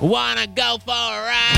Wanna go for a ride?